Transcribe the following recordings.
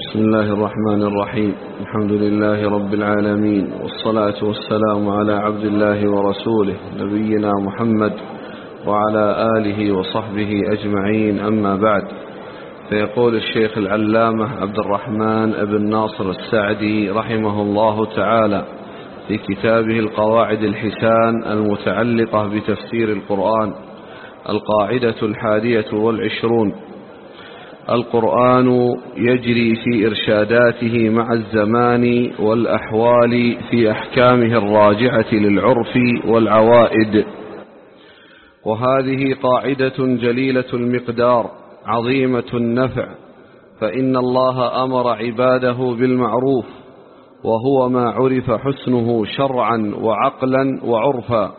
بسم الله الرحمن الرحيم. الحمد لله رب العالمين والصلاة والسلام على عبد الله ورسوله نبينا محمد وعلى آله وصحبه أجمعين. أما بعد فيقول الشيخ العلامة عبد الرحمن بن ناصر السعدي رحمه الله تعالى في كتابه القواعد الحسان المتعلقة بتفسير القرآن القاعدة الحادية والعشرون. القرآن يجري في إرشاداته مع الزمان والأحوال في أحكامه الراجعة للعرف والعوائد. وهذه قاعدة جليلة المقدار عظيمة النفع فإن الله أمر عباده بالمعروف وهو ما عرف حسنه شرعا وعقلا وعرفا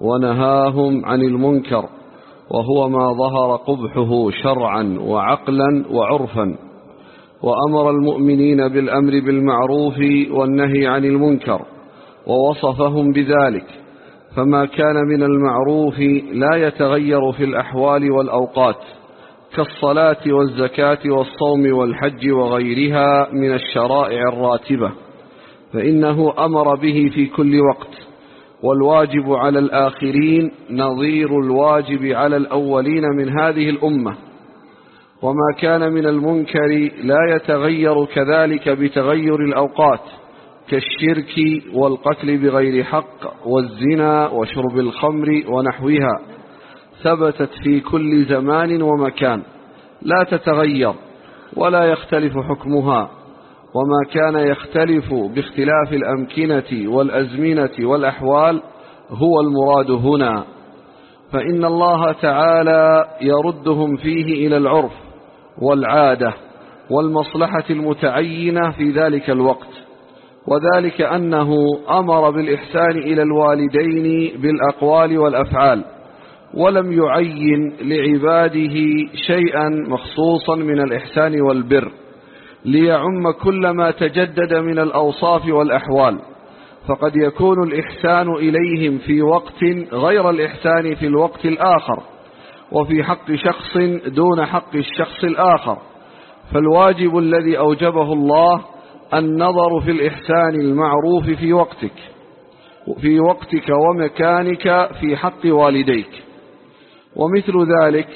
ونهاهم عن المنكر وهو ما ظهر قبحه شرعا وعقلا وعرفا وأمر المؤمنين بالأمر بالمعروف والنهي عن المنكر ووصفهم بذلك فما كان من المعروف لا يتغير في الأحوال والأوقات كالصلاة والزكاة والصوم والحج وغيرها من الشرائع الراتبة فإنه أمر به في كل وقت. والواجب على الآخرين نظير الواجب على الأولين من هذه الأمة. وما كان من المنكر لا يتغير كذلك بتغير الأوقات كالشرك والقتل بغير حق والزنا وشرب الخمر ونحوها ثبتت في كل زمان ومكان لا تتغير ولا يختلف حكمها. وما كان يختلف باختلاف الأمكنة والأزمنة والأحوال هو المراد هنا. فإن الله تعالى يردهم فيه إلى العرف والعادة والمصلحة المتعينة في ذلك الوقت. وذلك أنه أمر بالإحسان إلى الوالدين بالأقوال والأفعال ولم يعين لعباده شيئا مخصوصا من الإحسان والبر. ليعم كل ما تجدد من الأوصاف والأحوال. فقد يكون الإحسان إليهم في وقت غير الإحسان في الوقت الآخر وفي حق شخص دون حق الشخص الآخر. فالواجب الذي أوجبه الله النظر في الإحسان المعروف في وقتك في وقتك ومكانك في حق والديك. ومثل ذلك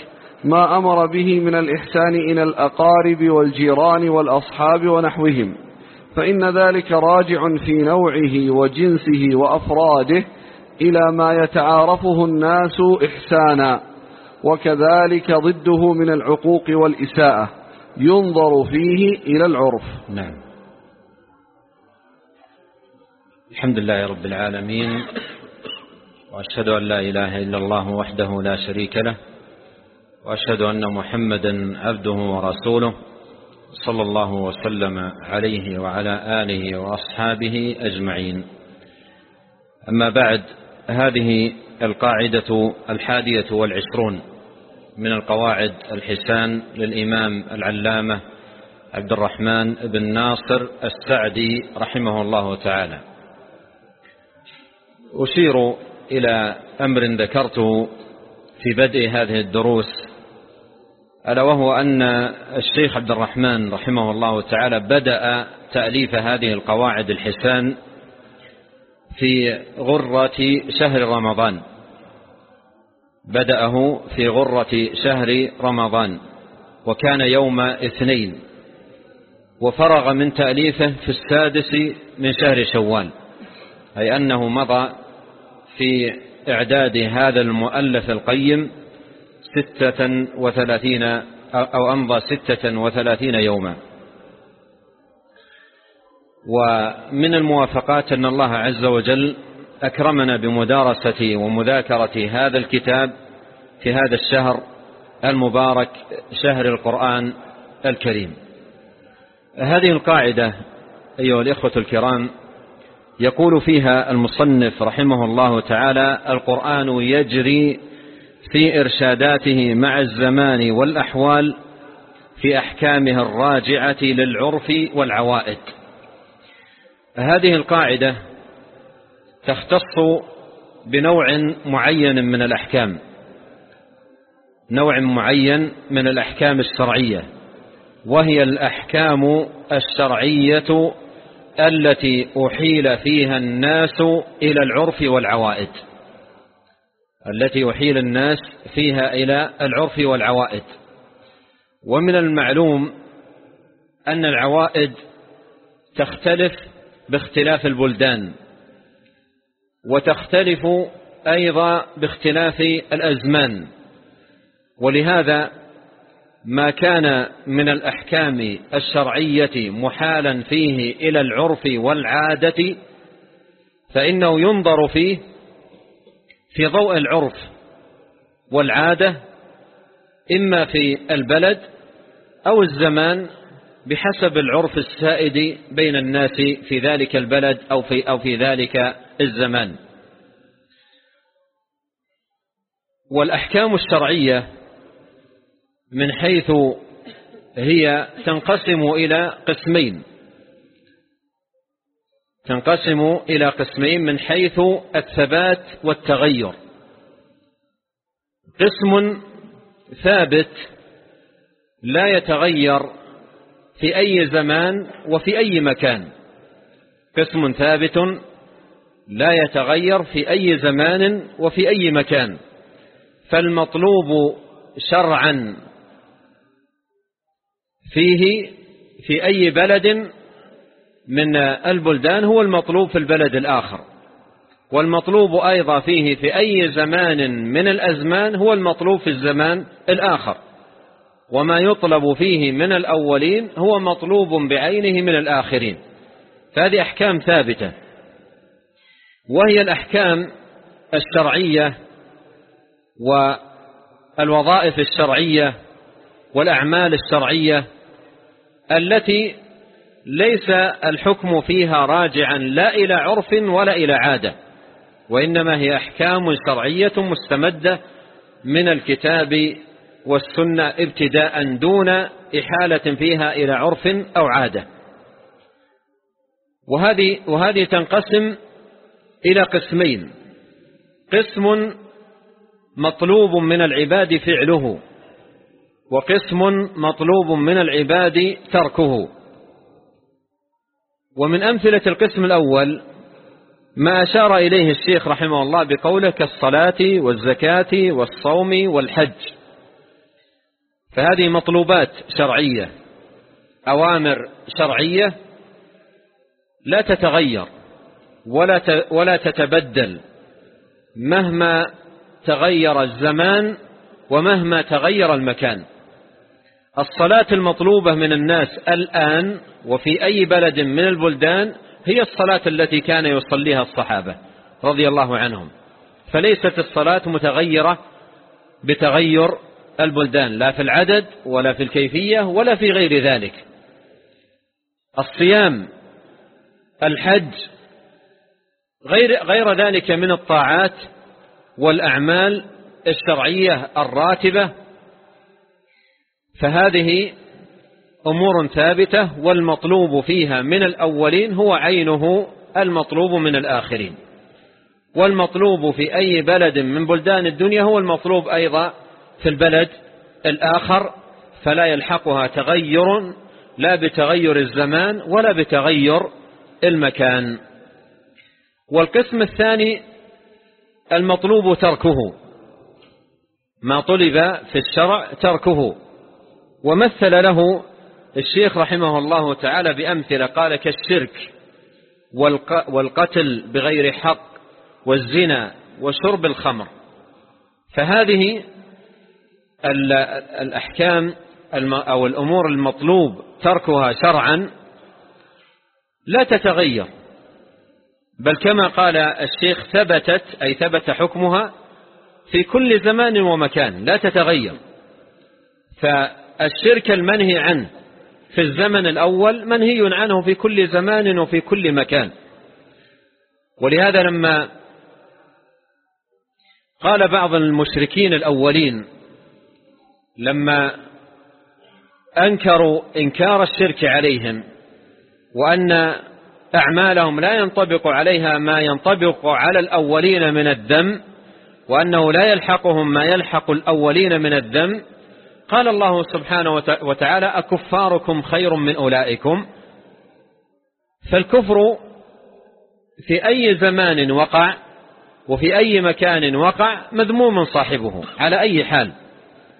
ما أمر به من الإحسان إلى الأقارب والجيران والأصحاب ونحوهم فإن ذلك راجع في نوعه وجنسه وأفراده إلى ما يتعارفه الناس إحسانا وكذلك ضده من العقوق والإساءة ينظر فيه إلى العرف. نعم. الحمد لله رب العالمين وأشهد أن لا إله إلا الله وحده لا شريك له وأشهد أن محمدا عبده ورسوله صلى الله وسلم عليه وعلى آله وأصحابه أجمعين. أما بعد هذه القاعدة الحادية والعشرون من القواعد الحسان للإمام العلامة عبد الرحمن بن ناصر السعدي رحمه الله تعالى. أشير إلى أمر ذكرته في بدء هذه الدروس ألا وهو أن الشيخ عبد الرحمن رحمه الله تعالى بدأ تأليف هذه القواعد الحسان في غرة شهر رمضان. بدأه في غرة شهر رمضان وكان يوم اثنين وفرغ من تأليفه في السادس من شهر شوال أي أنه مضى في إعداد هذا المؤلف القيم ستة وثلاثين أو أمضى ستة وثلاثين يوما. ومن الموافقات أن الله عز وجل أكرمنا بمدارسة ومذاكرة هذا الكتاب في هذا الشهر المبارك شهر القرآن الكريم. هذه القاعدة أيها الإخوة الكرام يقول فيها المصنف رحمه الله تعالى القرآن يجري في إرشاداته مع الزمان والأحوال في أحكامه الراجعة للعرف والعوائد. هذه القاعدة تختص بنوع معين من الأحكام. نوع معين من الأحكام الشرعية وهي الأحكام الشرعية التي أحيل فيها الناس إلى العرف والعوائد. التي أحيل الناس فيها إلى العرف والعوائد. ومن المعلوم أن العوائد تختلف باختلاف البلدان وتختلف أيضا باختلاف الأزمان. ولهذا ما كان من الأحكام الشرعية محالا فيه إلى العرف والعادة فإنه ينظر فيه في ضوء العرف والعادة إما في البلد أو الزمان بحسب العرف السائد بين الناس في ذلك البلد أو في, أو في ذلك الزمان. والأحكام الشرعية من حيث هي تنقسم إلى قسمين. تنقسم إلى قسمين من حيث الثبات والتغير. قسم ثابت لا يتغير في أي زمان وفي أي مكان. قسم ثابت لا يتغير في أي زمان وفي أي مكان. فالمطلوب شرعا فيه في أي بلد من البلدان هو المطلوب في البلد الآخر. والمطلوب أيضا فيه في أي زمان من الأزمان هو المطلوب في الزمان الآخر. وما يطلب فيه من الأولين هو مطلوب بعينه من الآخرين. فهذه أحكام ثابتة. وهي الأحكام الشرعية والوظائف الشرعية والأعمال الشرعية التي ليس الحكم فيها راجعا لا إلى عرف ولا إلى عادة وإنما هي أحكام شرعية مستمدة من الكتاب والسنة ابتداء دون إحالة فيها إلى عرف أو عادة. وهذه, وهذه تنقسم إلى قسمين. قسم مطلوب من العباد فعله وقسم مطلوب من العباد تركه. ومن أمثلة القسم الأول ما أشار إليه الشيخ رحمه الله بقوله كالصلاة والزكاة والصوم والحج. فهذه مطلوبات شرعية أوامر شرعية لا تتغير ولا ولا تتبدل مهما تغير الزمان ومهما تغير المكان. الصلاة المطلوبة من الناس الآن وفي أي بلد من البلدان هي الصلاة التي كان يصليها الصحابة رضي الله عنهم. فليست الصلاة متغيرة بتغير البلدان لا في العدد ولا في الكيفية ولا في غير ذلك. الصيام الحج غير, غير ذلك من الطاعات والأعمال الشرعية الراتبة فهذه أمور ثابتة والمطلوب فيها من الأولين هو عينه المطلوب من الآخرين. والمطلوب في أي بلد من بلدان الدنيا هو المطلوب أيضا في البلد الآخر فلا يلحقها تغير لا بتغير الزمان ولا بتغير المكان. والقسم الثاني المطلوب تركه. ما طلب في الشرع تركه. ومثل له الشيخ رحمه الله تعالى بأمثلة قال كالشرك والقتل بغير حق والزنا وشرب الخمر. فهذه الأحكام أو الأمور المطلوب تركها شرعا لا تتغير. بل كما قال الشيخ ثبتت أي ثبت حكمها في كل زمان ومكان لا تتغير. فالشرك المنهي عنه في الزمن الأول منهي عنه في كل زمان وفي كل مكان. ولهذا لما قال بعض المشركين الأولين لما أنكروا إنكار الشرك عليهم وأن أعمالهم لا ينطبق عليها ما ينطبق على الأولين من الذم وأنه لا يلحقهم ما يلحق الأولين من الذم قال الله سبحانه وتعالى أكفاركم خير من أولئكم. فالكفر في أي زمان وقع وفي أي مكان وقع مذموم صاحبه على أي حال.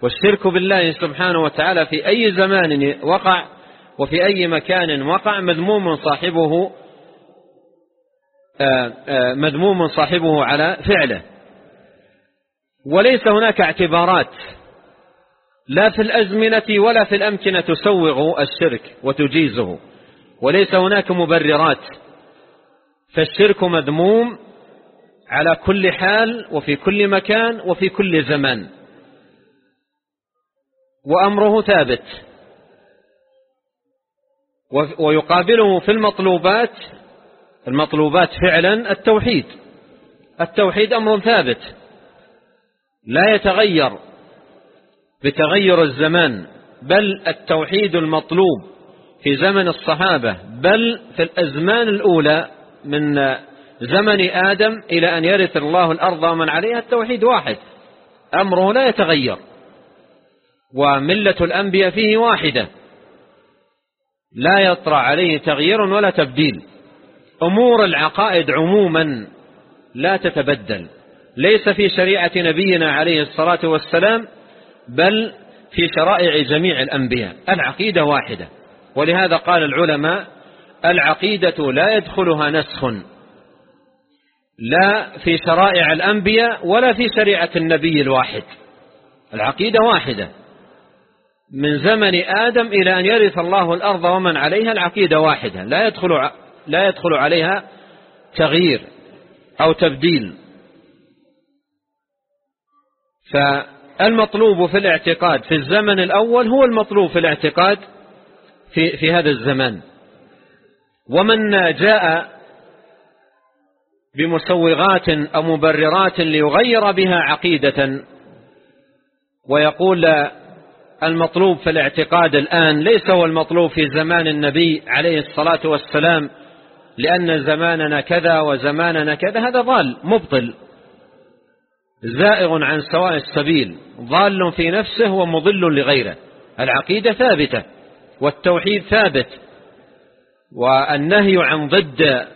والشرك بالله سبحانه وتعالى في أي زمان وقع وفي أي مكان وقع مذموم صاحبه آه، آه، مذموم صاحبه على فعله. وليس هناك اعتبارات لا في الأزمنة ولا في الأمكنة تسوغ الشرك وتجيزه وليس هناك مبررات فالشرك مذموم على كل حال وفي كل مكان وفي كل زمان. وأمره ثابت. ويقابله في المطلوبات المطلوبات فعلا التوحيد. التوحيد أمر ثابت. لا يتغير. بتغير الزمان بل التوحيد المطلوب في زمن الصحابة بل في الأزمان الأولى من زمن آدم إلى أن يرث الله الأرض ومن عليها التوحيد واحد. أمره لا يتغير وملة الأنبياء فيه واحدة. لا يطرأ عليه تغيير ولا تبديل. أمور العقائد عموما لا تتبدل. ليس في شريعة نبينا عليه الصلاة والسلام بل في شرائع جميع الأنبياء. العقيدة واحدة. ولهذا قال العلماء العقيدة لا يدخلها نسخ. لا في شرائع الأنبياء ولا في شريعة النبي الواحد. العقيدة واحدة. من زمن آدم إلى أن يرث الله الأرض ومن عليها العقيدة واحدة. لا يدخل, لا يدخل عليها تغيير أو تبديل. فالمطلوب في الاعتقاد في الزمن الأول هو المطلوب في الاعتقاد في, في هذا الزمان ومن جاء بمسوغات أو مبررات ليغير بها عقيدة ويقول المطلوب في الاعتقاد الآن ليس هو المطلوب في زمان النبي عليه الصلاة والسلام لأن زماننا كذا وزماننا كذا هذا ضال مبطل. زائغ عن سواء السبيل ضال في نفسه ومضل لغيره. العقيدة ثابتة والتوحيد ثابت والنهي عن ضد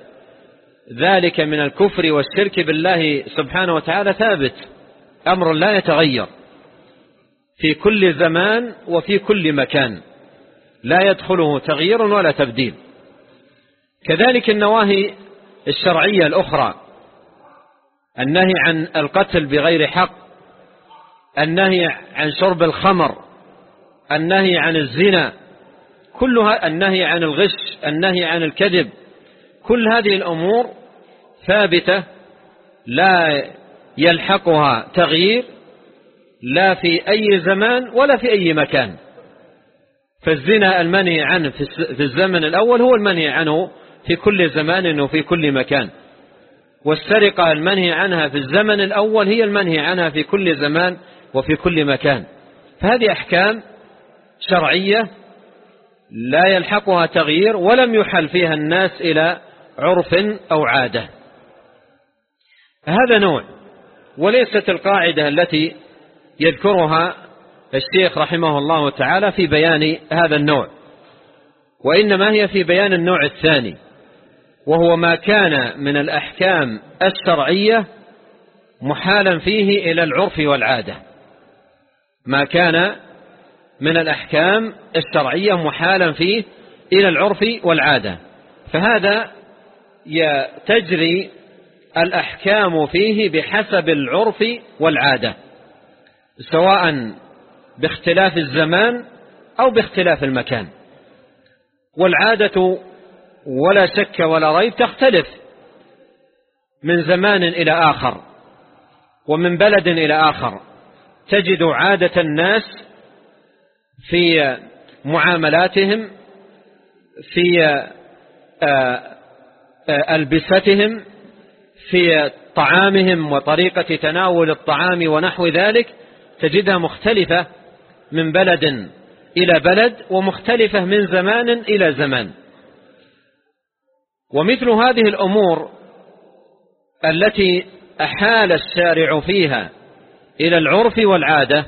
ذلك من الكفر والشرك بالله سبحانه وتعالى ثابت. أمر لا يتغير. في كل زمان وفي كل مكان. لا يدخله تغيير ولا تبديل. كذلك النواهي الشرعية الأخرى. النهي عن القتل بغير حق النهي عن شرب الخمر النهي عن الزنا كلها النهي عن الغش النهي عن الكذب كل هذه الأمور ثابتة لا يلحقها تغيير لا في أي زمان ولا في أي مكان. فالزنا المنهي عنه في الزمن الأول هو المنهي عنه في كل زمان وفي كل مكان. والسرقة المنهي عنها في الزمن الأول هي المنهي عنها في كل زمان وفي كل مكان. فهذه أحكام شرعية لا يلحقها تغيير ولم يحل فيها الناس إلى عرف أو عادة. هذا نوع وليست القاعدة التي يذكرها الشيخ رحمه الله تعالى في بيان هذا النوع وإنما هي في بيان النوع الثاني. وهو ما كان من الأحكام الشرعية محالا فيه إلى العرف والعادة. ما كان من الأحكام الشرعية محالا فيه إلى العرف والعادة. فهذا تجري الأحكام فيه بحسب العرف والعادة سواء باختلاف الزمان أو باختلاف المكان. والعادة ولا شك ولا ريب تختلف من زمان إلى آخر ومن بلد إلى آخر. تجد عادة الناس في معاملاتهم في آه، آه، ألبستهم في طعامهم وطريقة تناول الطعام ونحو ذلك تجدها مختلفة من بلد إلى بلد ومختلفة من زمان إلى زمان. ومثل هذه الأمور التي أحال الشارع فيها إلى العرف والعادة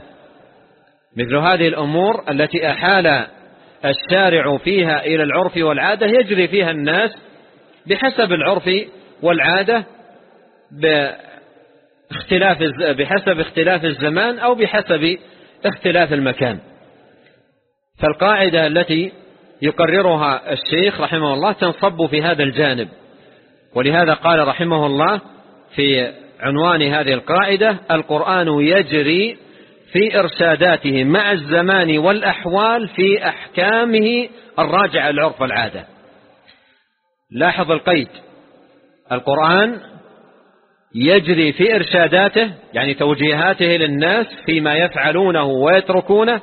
مثل هذه الأمور التي أحال الشارع فيها إلى العرف والعادة يجري فيها الناس بحسب العرف والعادة باختلاف بحسب اختلاف الزمان أو بحسب اختلاف المكان. فالقاعدة التي يقررها الشيخ رحمه الله تنصب في هذا الجانب. ولهذا قال رحمه الله في عنوان هذه القاعدة القرآن يجري في إرشاداته مع الزمان والأحوال في أحكامه الراجعة العرف والعادة لاحظ القيد. القرآن يجري في إرشاداته يعني توجيهاته للناس فيما يفعلونه ويتركونه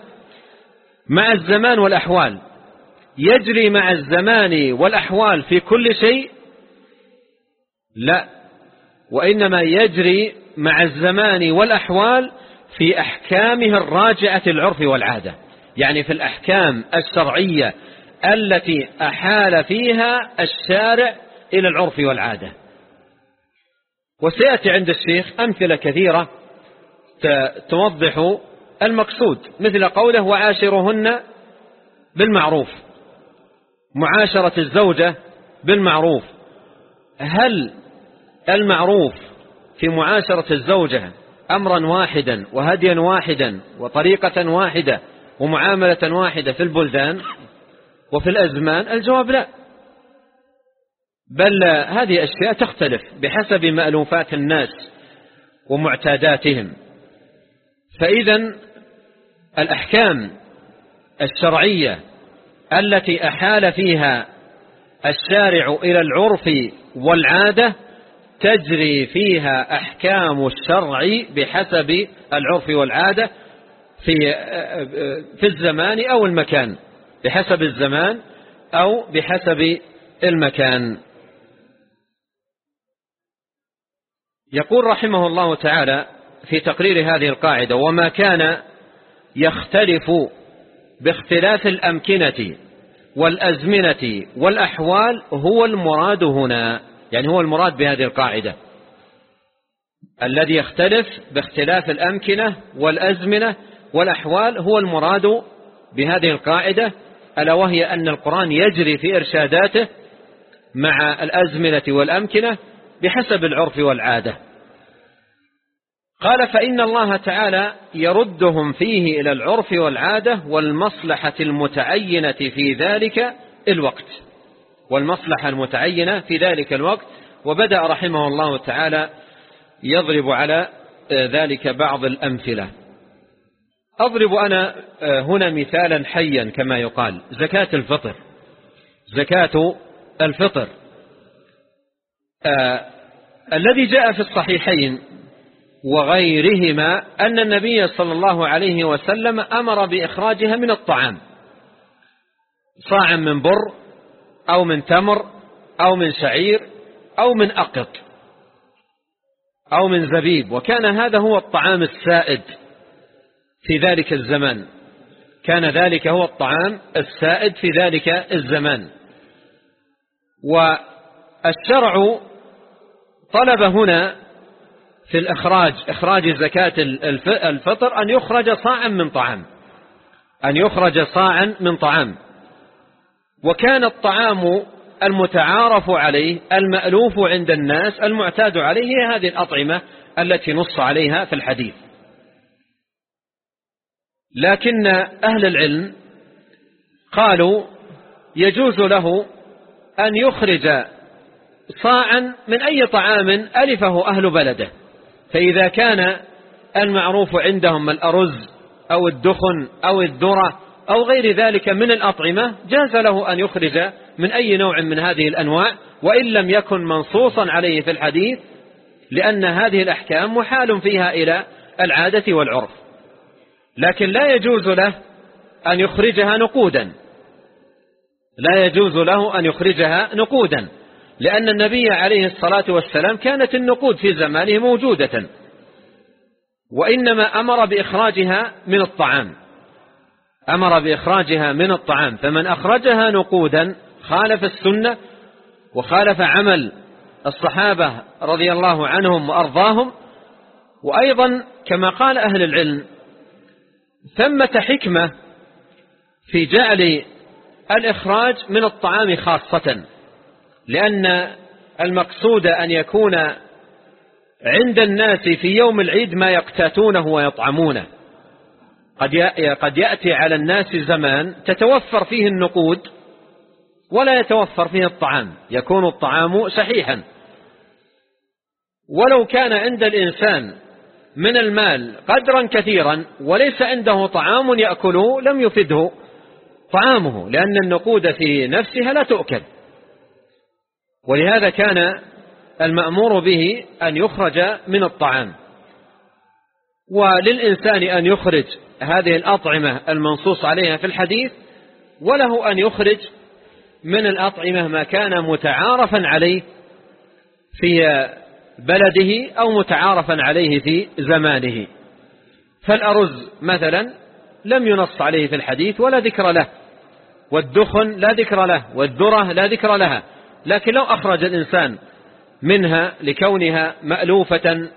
مع الزمان والأحوال. يجري مع الزمان والأحوال في كل شيء؟ لا. وإنما يجري مع الزمان والأحوال في أحكامه الراجعة العرف والعادة. يعني في الأحكام الشرعية التي أحال فيها الشارع إلى العرف والعادة. وسيأتي عند الشيخ أمثلة كثيرة توضح المقصود مثل قوله وعاشرهن بالمعروف. معاشرة الزوجة بالمعروف. هل المعروف في معاشرة الزوجة أمرا واحدا وهديا واحدا وطريقة واحدة ومعاملة واحدة في البلدان وفي الأزمان؟ الجواب لا. بل هذه أشياء تختلف بحسب مألوفات الناس ومعتاداتهم. فإذا الأحكام الشرعية التي أحال فيها الشارع إلى العرف والعادة تجري فيها أحكام الشرع بحسب العرف والعادة في في الزمان أو المكان بحسب الزمان أو بحسب المكان. يقول رحمه الله تعالى في تقرير هذه القاعدة وما كان يختلف باختلاف الأمكنة والأزمنة والأحوال هو المراد هنا يعني هو المراد بهذه القاعدة. الذي يختلف باختلاف الأمكنة والأزمنة والأحوال هو المراد بهذه القاعدة ألا وهي أن القرآن يجري في إرشاداته مع الأزمنة والأمكنة بحسب العرف والعادة. قال فإن الله تعالى يردهم فيه إلى العرف والعادة والمصلحة المتعينة في ذلك الوقت. والمصلحة المتعينة في ذلك الوقت. وبدأ رحمه الله تعالى يضرب على ذلك بعض الأمثلة. أضرب أنا هنا مثالا حيا كما يقال. زكاة الفطر. زكاة الفطر. آه الذي جاء في الصحيحين وغيرهما أن النبي صلى الله عليه وسلم أمر بإخراجها من الطعام. صاع من بر أو من تمر أو من شعير أو من أقط أو من زبيب. وكان هذا هو الطعام السائد في ذلك الزمان. كان ذلك هو الطعام السائد في ذلك الزمان. والشرع طلب هنا في الإخراج إخراج زكاة الفطر أن يخرج صاعا من طعام. أن يخرج صاعا من طعام. وكان الطعام المتعارف عليه المألوف عند الناس المعتاد عليه هي هذه الأطعمة التي نص عليها في الحديث. لكن أهل العلم قالوا يجوز له أن يخرج صاعا من أي طعام ألفه أهل بلده. فإذا كان المعروف عندهم الأرز أو الدخن أو الذرة أو غير ذلك من الأطعمة جاز له أن يخرج من أي نوع من هذه الأنواع وإن لم يكن منصوصا عليه في الحديث لأن هذه الأحكام محال فيها إلى العادة والعرف. لكن لا يجوز له أن يخرجها نقودا. لا يجوز له أن يخرجها نقودا. لأن النبي عليه الصلاة والسلام كانت النقود في زمانه موجودة وإنما أمر بإخراجها من الطعام. أمر بإخراجها من الطعام فمن أخرجها نقودا خالف السنة وخالف عمل الصحابة رضي الله عنهم وأرضاهم. وأيضا كما قال أهل العلم ثمة حكمة في جعل الإخراج من الطعام خاصة. لأن المقصود أن يكون عند الناس في يوم العيد ما يقتاتونه ويطعمونه. قد يأتي على الناس زمان تتوفر فيه النقود ولا يتوفر فيه الطعام. يكون الطعام صحيحا. ولو كان عند الإنسان من المال قدرا كثيرا وليس عنده طعام يأكله لم يفده طعامه لأن النقود في نفسها لا تؤكل. ولهذا كان المأمور به أن يخرج من الطعام. وللإنسان أن يخرج هذه الأطعمة المنصوص عليها في الحديث وله أن يخرج من الأطعمة ما كان متعارفا عليه في بلده أو متعارفا عليه في زمانه. فالأرز مثلا لم ينص عليه في الحديث ولا ذكر له والدخن لا ذكر له والذرة لا ذكر لها. لكن لو أخرج الإنسان منها لكونها مألوفة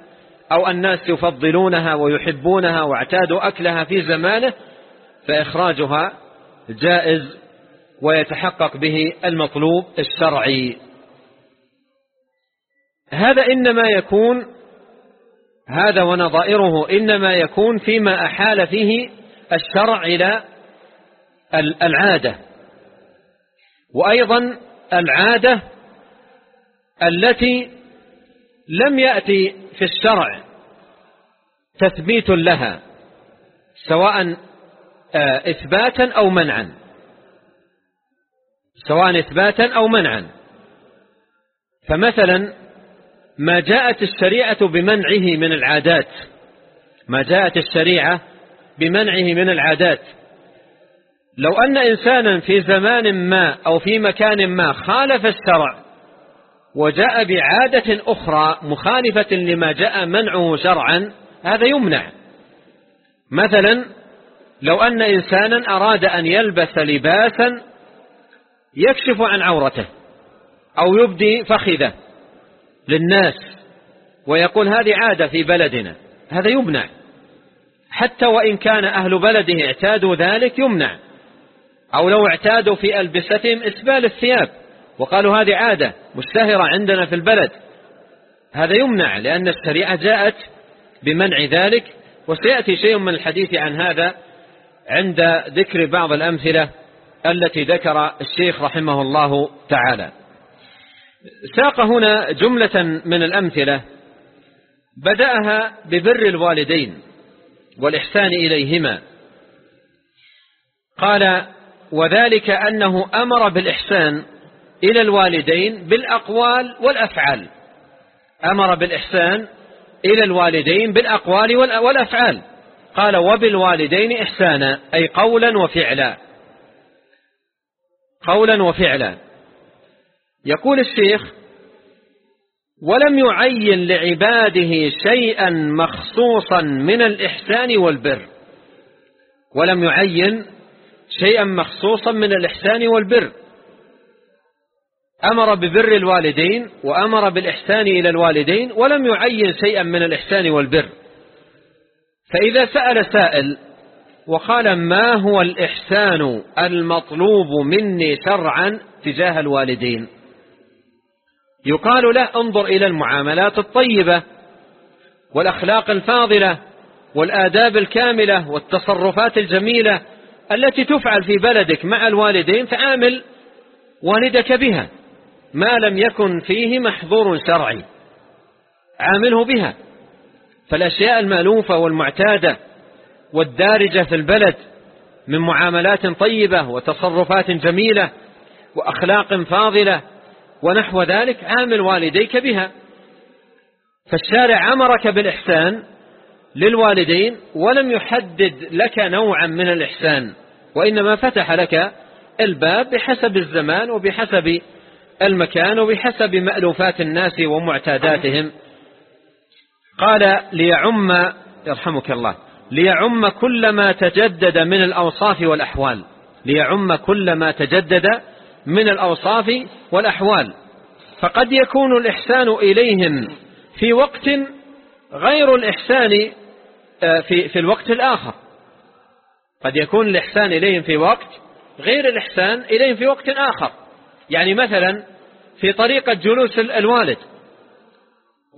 أو الناس يفضلونها ويحبونها واعتادوا أكلها في زمانه فإخراجها جائز ويتحقق به المطلوب الشرعي. هذا إنما يكون هذا ونظائره إنما يكون فيما أحال فيه الشرع إلى العادة. وأيضا العادة التي لم يأتي في الشرع تثبيت لها سواء آه، إثباتا أو منعا. سواء إثباتا أو منعا. فمثلا ما جاءت الشريعة بمنعه من العادات ما جاءت الشريعة بمنعه من العادات لو أن إنسانا في زمان ما أو في مكان ما خالف الشرع وجاء بعادة أخرى مخالفة لما جاء منعه شرعا هذا يمنع. مثلا لو أن إنسانا أراد أن يلبس لباسا يكشف عن عورته أو يبدي فخذه للناس ويقول هذه عادة في بلدنا هذا يمنع. حتى وإن كان أهل بلده اعتادوا ذلك يمنع. أو لو اعتادوا في ألبستهم إسبال الثياب. وقالوا هذه عادة مشتهرة عندنا في البلد. هذا يمنع لأن الشريعة جاءت بمنع ذلك. وسيأتي شيء من الحديث عن هذا عند ذكر بعض الأمثلة التي ذكر الشيخ رحمه الله تعالى. ساق هنا جملة من الأمثلة بدأها ببر الوالدين والإحسان إليهما. قال وذلك أنه أمر بالإحسان إلى الوالدين بالأقوال والأفعال. أمر بالإحسان إلى الوالدين بالأقوال والأفعال. قال وبالوالدين إحسانا أي قولا وفعلا. قولا وفعلا. يقول الشيخ ولم يعين لعباده شيئا مخصوصا من الإحسان والبر. ولم يعين شيئا مخصوصا من الإحسان والبر. أمر ببر الوالدين وأمر بالإحسان إلى الوالدين ولم يعين شيئا من الإحسان والبر. فإذا سأل سائل وقال ما هو الإحسان المطلوب مني شرعا تجاه الوالدين؟ يقال له انظر إلى المعاملات الطيبة والأخلاق الفاضلة والآداب الكاملة والتصرفات الجميلة التي تفعل في بلدك مع الوالدين فعامل والدك بها ما لم يكن فيه محظور شرعي عامله بها. فالأشياء المألوفة والمعتادة والدارجة في البلد من معاملات طيبة وتصرفات جميلة وأخلاق فاضلة ونحو ذلك عامل والديك بها. فالشارع أمرك بالإحسان للوالدين ولم يحدد لك نوعا من الإحسان وإنما فتح لك الباب بحسب الزمان وبحسب المكان وبحسب مألوفات الناس ومعتاداتهم. قال ليعم يرحمك الله ليعم كل ما تجدد من الأوصاف والأحوال ليعم كل ما تجدد من الأوصاف والأحوال. فقد يكون الإحسان إليهم في وقت غير الإحسان في, في الوقت الآخر. قد يكون الإحسان إليهم في وقت غير الإحسان إليهم في وقت آخر. يعني مثلا في طريقة جلوس الوالد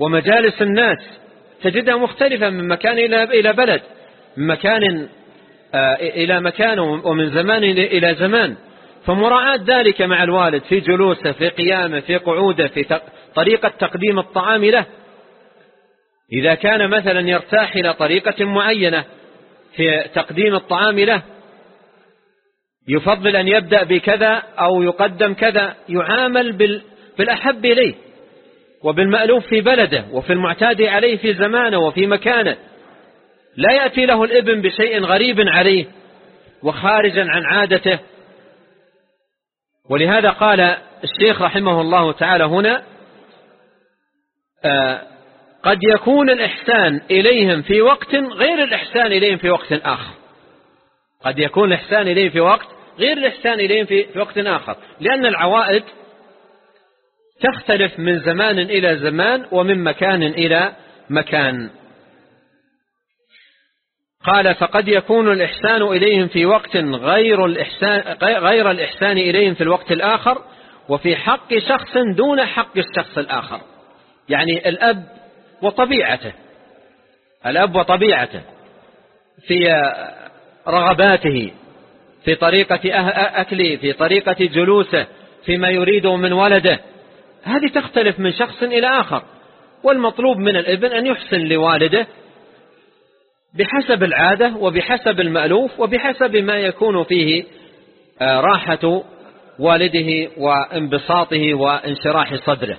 ومجالس الناس تجدها مختلفة من مكان إلى بلد من مكان آه، إلى مكان ومن زمان إلى زمان. فمراعاة ذلك مع الوالد في جلوسه في قيامه في قعوده في طريقة تقديم الطعام له إذا كان مثلا يرتاح إلى طريقة معينة في تقديم الطعام له يفضل أن يبدأ بكذا أو يقدم كذا يعامل بالأحب إليه وبالمألوف في بلده وفي المعتاد عليه في زمانه وفي مكانه. لا يأتي له الإبن بشيء غريب عليه وخارجا عن عادته. ولهذا قال الشيخ رحمه الله تعالى هنا آه، قد يكون الإحسان إليهم في وقت غير الإحسان إليهم في وقت آخر. قد يكون الإحسان إليهم في وقت غير الإحسان إليهم في وقت آخر. لأن العوائد تختلف من زمان إلى زمان ومن مكان إلى مكان. قال فقد يكون الإحسان إليهم في وقت غير الإحسان, غير الإحسان إليهم في الوقت الآخر وفي حق شخص دون حق الشخص الآخر. يعني الأب وطبيعته. الأب وطبيعته في رغباته في طريقة أه-، أكله في طريقة جلوسه فيما يريده من ولده. هذه تختلف من شخص إلى آخر. والمطلوب من الابن أن يحسن لوالده بحسب العادة وبحسب المألوف وبحسب ما يكون فيه آه، راحة والده وانبساطه وانشراح صدره.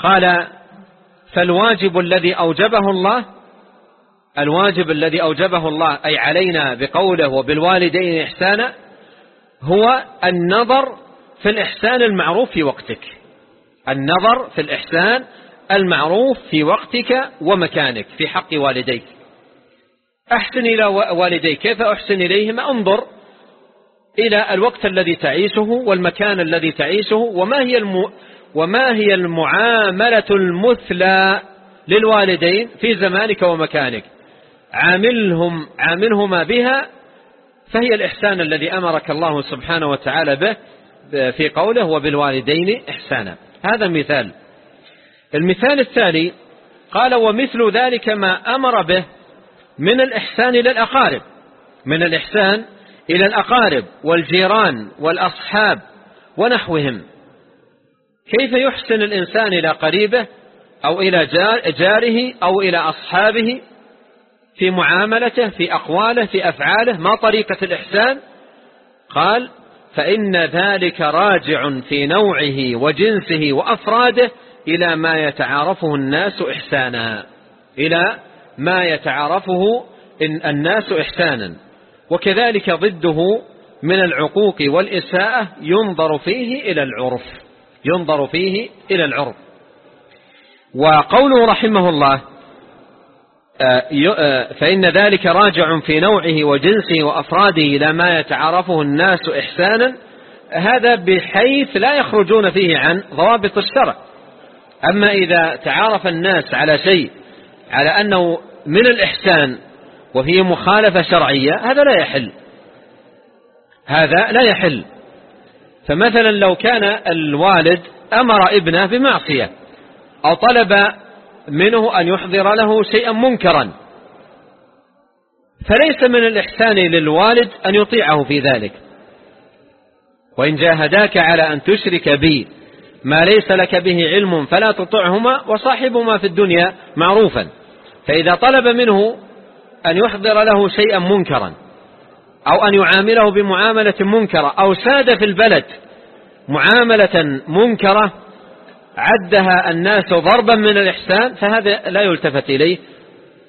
قال فالواجب الذي أوجبه الله الواجب الذي أوجبه الله أي علينا بقوله وبالوالدين إحسانا هو النظر في الإحسان المعروف في وقتك النظر في الإحسان المعروف في وقتك ومكانك في حق والديك أحسن إلى والديك كيف أحسن إليهما انظر إلى الوقت الذي تعيشه والمكان الذي تعيشه وما هي. وما هي المعاملة المثلى للوالدين في زمانك ومكانك. عاملهم عاملهما بها فهي الإحسان الذي أمرك الله سبحانه وتعالى به في قوله وبالوالدين إحسانا. هذا مثال. المثال الثاني قال ومثل ذلك ما أمر به من الإحسان إلى الأقارب. من الإحسان إلى الأقارب والجيران والأصحاب ونحوهم. كيف يحسن الإنسان إلى قريبه أو إلى جاره أو إلى أصحابه في معاملته في أقواله في أفعاله؟ ما طريقة الإحسان؟ قال فإن ذلك راجع في نوعه وجنسه وأفراده إلى ما يتعارفه الناس إحسانا. إلى ما يتعارفه الناس إحسانا. وكذلك ضده من العقوق والإساءة ينظر فيه إلى العرف. ينظر فيه إلى العرف وقوله رحمه الله آه، آه، فإن ذلك راجع في نوعه وجنسه وأفراده إلى ما يتعارفه الناس إحسانا هذا بحيث لا يخرجون فيه عن ضوابط الشرع. أما إذا تعارف الناس على شيء على أنه من الإحسان وفيه مخالفة شرعية هذا لا يحل. هذا لا يحل. فمثلا لو كان الوالد أمر ابنه بمعصية أو طلب منه أن يحضر له شيئا منكرا. فليس من الإحسان للوالد أن يطيعه في ذلك. وإن جاهداك على أن تشرك بي ما ليس لك به علم فلا تطعهما وصاحبهما في الدنيا معروفا. فإذا طلب منه أن يحضر له شيئا منكرا أو أن يعامله بمعاملة منكرة أو ساد في البلد معاملة منكرة عدها الناس ضربا من الإحسان فهذا لا يلتفت إليه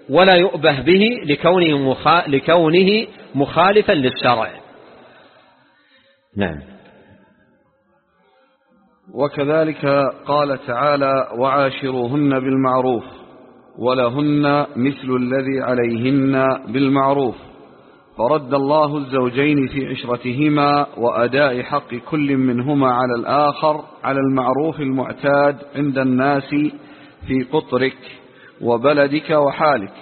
ولا يؤبه به لكونه, مخا لكونه مخالفا للشرع. نعم. وكذلك قال تعالى وعاشروهن بالمعروف ولهن مثل الذي عليهن بالمعروف. فرد الله الزوجين في عشرتهما وأداء حق كل منهما على الآخر على المعروف المعتاد عند الناس في قطرك وبلدك وحالك.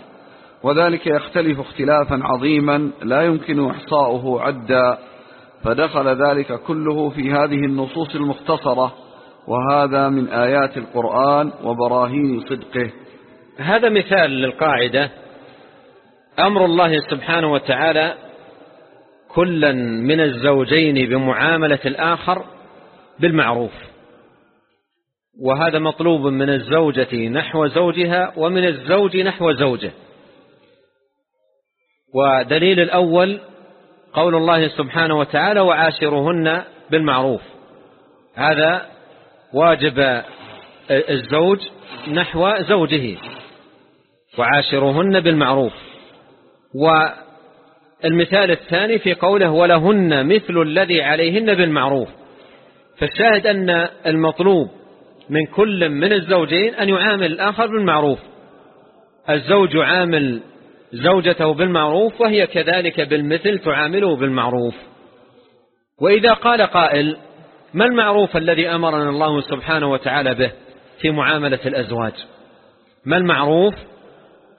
وذلك يختلف اختلافا عظيما لا يمكن إحصاؤه عدا. فدخل ذلك كله في هذه النصوص المختصرة. وهذا من آيات القرآن وبراهين صدقه. هذا مثال للقاعدة أمر الله سبحانه وتعالى كلا من الزوجين بمعاملة الآخر بالمعروف. وهذا مطلوب من الزوجة نحو زوجها ومن الزوج نحو زوجه. ودليل الأول قول الله سبحانه وتعالى وعاشرهن بالمعروف هذا واجب الزوج نحو زوجه. وعاشرهن بالمعروف والمثال الثاني في قوله ولهن مثل الذي عليهن بالمعروف. فالشاهد أن المطلوب من كل من الزوجين أن يعامل الآخر بالمعروف. الزوج يعامل زوجته بالمعروف وهي كذلك بالمثل تعامله بالمعروف. وإذا قال قائل ما المعروف الذي أمرنا الله سبحانه وتعالى به في معاملة الأزواج؟ ما المعروف؟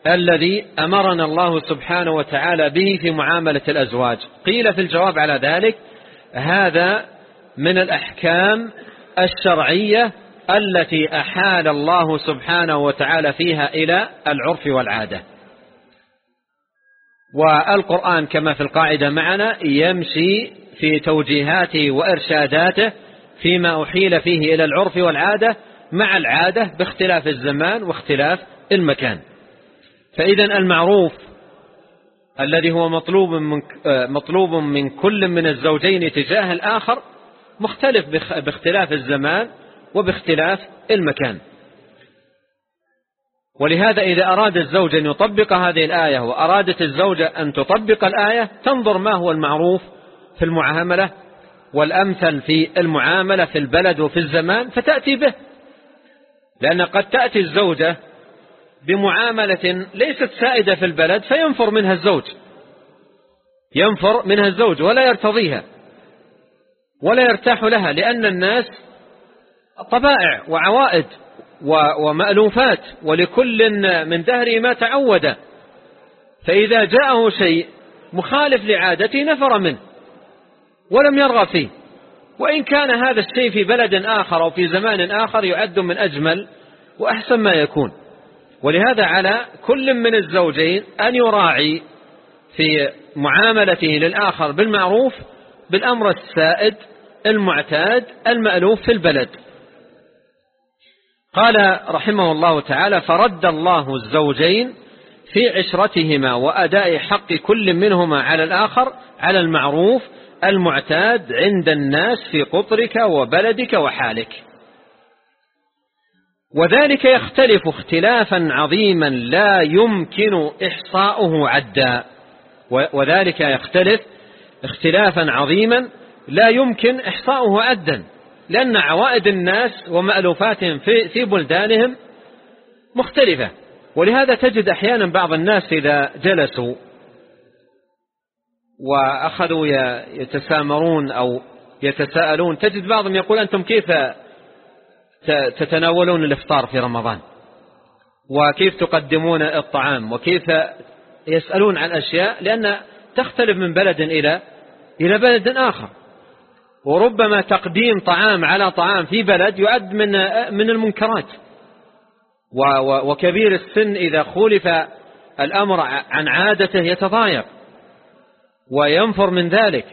الذي أمرنا الله سبحانه وتعالى به في معاملة الأزواج. قيل في الجواب على ذلك هذا من الأحكام الشرعية التي أحال الله سبحانه وتعالى فيها إلى العرف والعادة. والقرآن كما في القاعدة معنا يمشي في توجيهاته وإرشاداته فيما أحيل فيه إلى العرف والعادة مع العادة باختلاف الزمان واختلاف المكان. فإذا المعروف الذي هو مطلوب من, مطلوب من كل من الزوجين تجاه الآخر مختلف باختلاف الزمان وباختلاف المكان. ولهذا إذا أراد الزوج أن يطبق هذه الآية وأرادت الزوجة أن تطبق الآية تنظر ما هو المعروف في المعاملة والأمثل في المعاملة في البلد وفي الزمان فتأتي به. لأن قد تأتي الزوجة بمعاملة ليست سائدة في البلد فينفر منها الزوج. ينفر منها الزوج ولا يرتضيها ولا يرتاح لها لأن الناس طبائع وعوائد ومألوفات ولكل من دهره ما تعود. فإذا جاءه شيء مخالف لعادته نفر منه ولم يرغب فيه. وإن كان هذا الشيء في بلد آخر أو في زمان آخر يعد من أجمل وأحسن ما يكون. ولهذا على كل من الزوجين أن يراعي في معاملته للآخر بالمعروف بالأمر السائد المعتاد المألوف في البلد. قال رحمه الله تعالى فرد الله الزوجين في عشرتهما وأداء حق كل منهما على الآخر على المعروف المعتاد عند الناس في قطرك وبلدك وحالك. وذلك يختلف اختلافا عظيما لا يمكن إحصاؤه عدا. وذلك يختلف اختلافا عظيما لا يمكن إحصاؤه عدا. لأن عوائد الناس ومألوفاتهم في, بلدانهم مختلفة. ولهذا تجد أحيانا بعض الناس إذا جلسوا وأخذوا يتسامرون أو يتساءلون تجد بعضهم يقول أنتم كيف تتناولون الإفطار في رمضان. وكيف تقدمون الطعام وكيف يسألون عن أشياء لأن تختلف من بلد إلى إلى بلد آخر. وربما تقديم طعام على طعام في بلد يعد من من المنكرات. وكبير السن إذا خولف الأمر عن عادته يتضايق. وينفر من ذلك.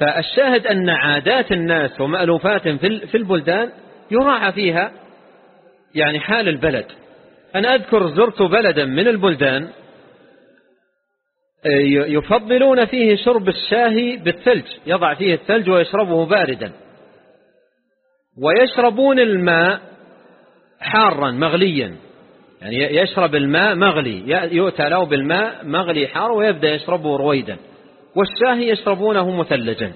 فالشاهد أن عادات الناس ومألوفاتهم في البلدان يراعى فيها يعني حال البلد. أنا أذكر زرت بلدا من البلدان يفضلون فيه شرب الشاهي بالثلج يضع فيه الثلج ويشربه باردا. ويشربون الماء حارا مغليا يعني يشرب الماء مغلي يؤتى له بالماء مغلي حار ويبدأ يشربه رويدا. والشاهي يشربونه مثلجا.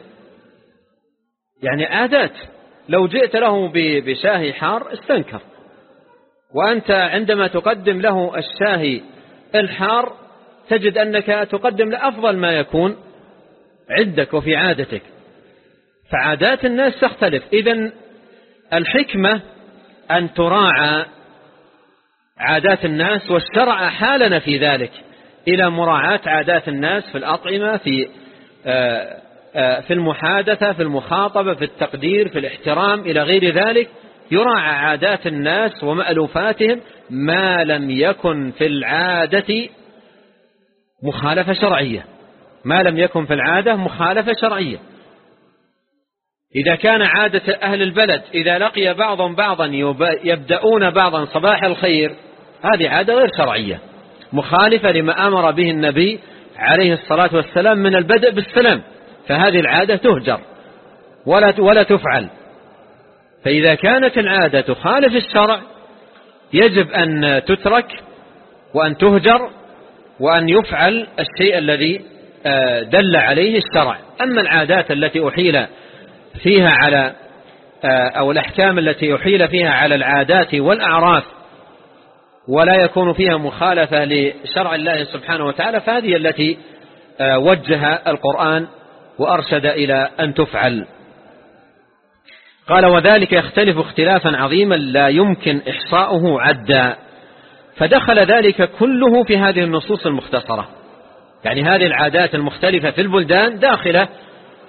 يعني عادات لو جئت له بشاهي حار استنكر. وأنت عندما تقدم له الشاهي الحار تجد أنك تقدم لأفضل ما يكون عندك وفي عادتك. فعادات الناس تختلف. إذا الحكمة أن تراعى عادات الناس والشرع حالنا في ذلك. إلى مراعاة عادات الناس في الأطعمة في آه، آه، في المحادثة في المخاطبة في التقدير في الاحترام إلى غير ذلك يراعى عادات الناس ومألوفاتهم ما لم يكن في العادة مخالفة شرعية. ما لم يكن في العادة مخالفة شرعية. إذا كان عادة أهل البلد إذا لقي بعضهم بعضا يبدأون بعضا صباح الخير هذه عادة غير شرعية. مخالفة لما أمر به النبي عليه الصلاة والسلام من البدء بالسلام. فهذه العادة تهجر ولا ولا تفعل. فإذا كانت العادة تخالف الشرع يجب أن تترك وأن تهجر وأن يفعل الشيء الذي آه، دل عليه الشرع. أما العادات التي أحيل فيها على آه، أو الأحكام التي يحيل فيها على العادات والأعراف ولا يكون فيها مخالفة لشرع الله سبحانه وتعالى فهذه التي آه، وجه القرآن وأرشد إلى أن تفعل. قال وذلك يختلف اختلافا عظيما لا يمكن إحصاؤه عدا فدخل ذلك كله في هذه النصوص المختصرة. يعني هذه العادات المختلفة في البلدان داخلة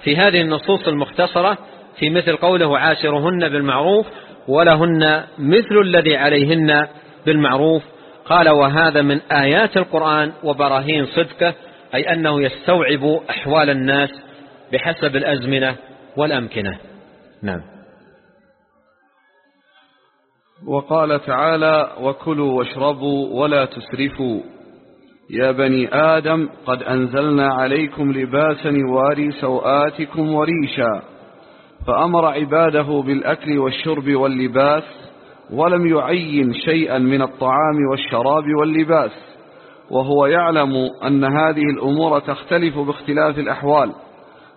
في هذه النصوص المختصرة في مثل قوله عاشرهن بالمعروف ولهن مثل الذي عليهن بالمعروف قال وهذا من آيات القرآن وبراهين صدقه أي أنه يستوعب أحوال الناس بحسب الأزمنة والأمكنة. نعم. وقال تعالى وكلوا واشربوا ولا تسرفوا. يا بني آدم قد أنزلنا عليكم لباسا يواري سوآتكم وريشا فأمر عباده بالأكل والشرب واللباس ولم يعين شيئا من الطعام والشراب واللباس وهو يعلم أن هذه الأمور تختلف باختلاف الأحوال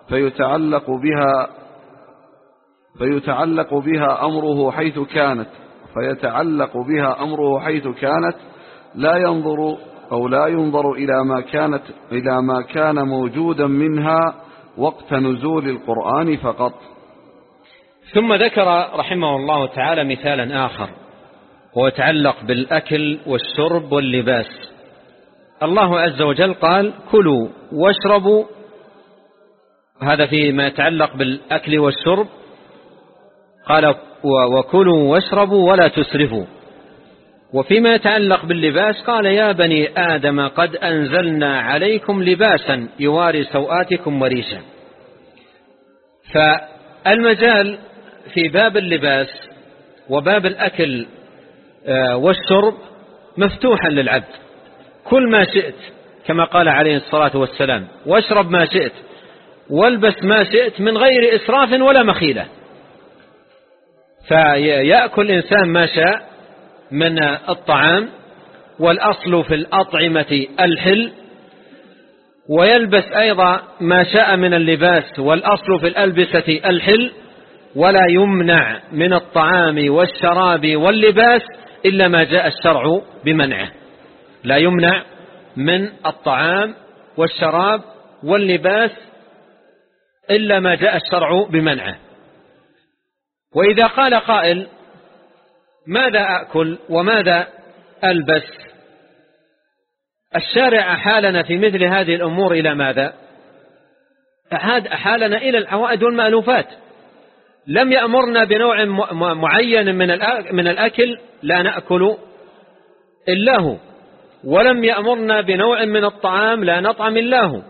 فيتعلق بها فيتعلق بها أمره حيث كانت فيتعلق بها أمره حيث كانت لا ينظر أو لا ينظر إلى ما كانت إلى ما كان موجودا منها وقت نزول القرآن فقط. ثم ذكر رحمه الله تعالى مثالا آخر وهو يتعلق بالأكل والشرب واللباس. الله عز وجل قال كلوا واشربوا. هذا فيما يتعلق بالأكل والشرب. قال وكلوا واشربوا ولا تسرفوا. وفيما يتعلق باللباس قال يا بني آدم قد أنزلنا عليكم لباسا يواري سوآتكم وريشا فالمجال في باب اللباس وباب الأكل آه، والشرب مفتوحا للعبد. كل ما شئت كما قال عليه الصلاة والسلام واشرب ما شئت والبس ما شئت من غير إسراف ولا مخيلة. فيأكل الإنسان ما شاء من الطعام والأصل في الأطعمة الحل ويلبس أيضا ما شاء من اللباس والأصل في الألبسة الحل ولا يمنع من الطعام والشراب واللباس إلا ما جاء الشرع بمنعه. لا يمنع من الطعام والشراب واللباس إلا ما جاء الشرع بمنعه. وإذا قال قائل ماذا أكل وماذا ألبس؟ الشارع أحالنا في مثل هذه الأمور إلى ماذا؟ أحالنا إلى العوائد والمألوفات. لم يأمرنا بنوع معين من الأكل لا نأكل إلا هو. ولم يأمرنا بنوع من الطعام لا نطعم إلا هو.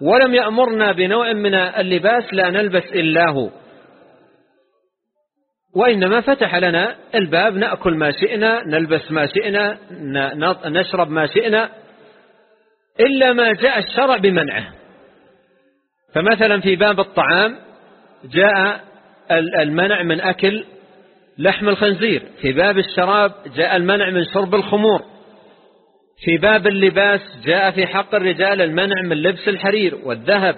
ولم يأمرنا بنوع من اللباس لا نلبس إلا هو. وإنما فتح لنا الباب نأكل ما شئنا نلبس ما شئنا نشرب ما شئنا إلا ما جاء الشرع بمنعه. فمثلا في باب الطعام جاء المنع من أكل لحم الخنزير. في باب الشراب جاء المنع من شرب الخمور. في باب اللباس جاء في حق الرجال المنع من لبس الحرير والذهب.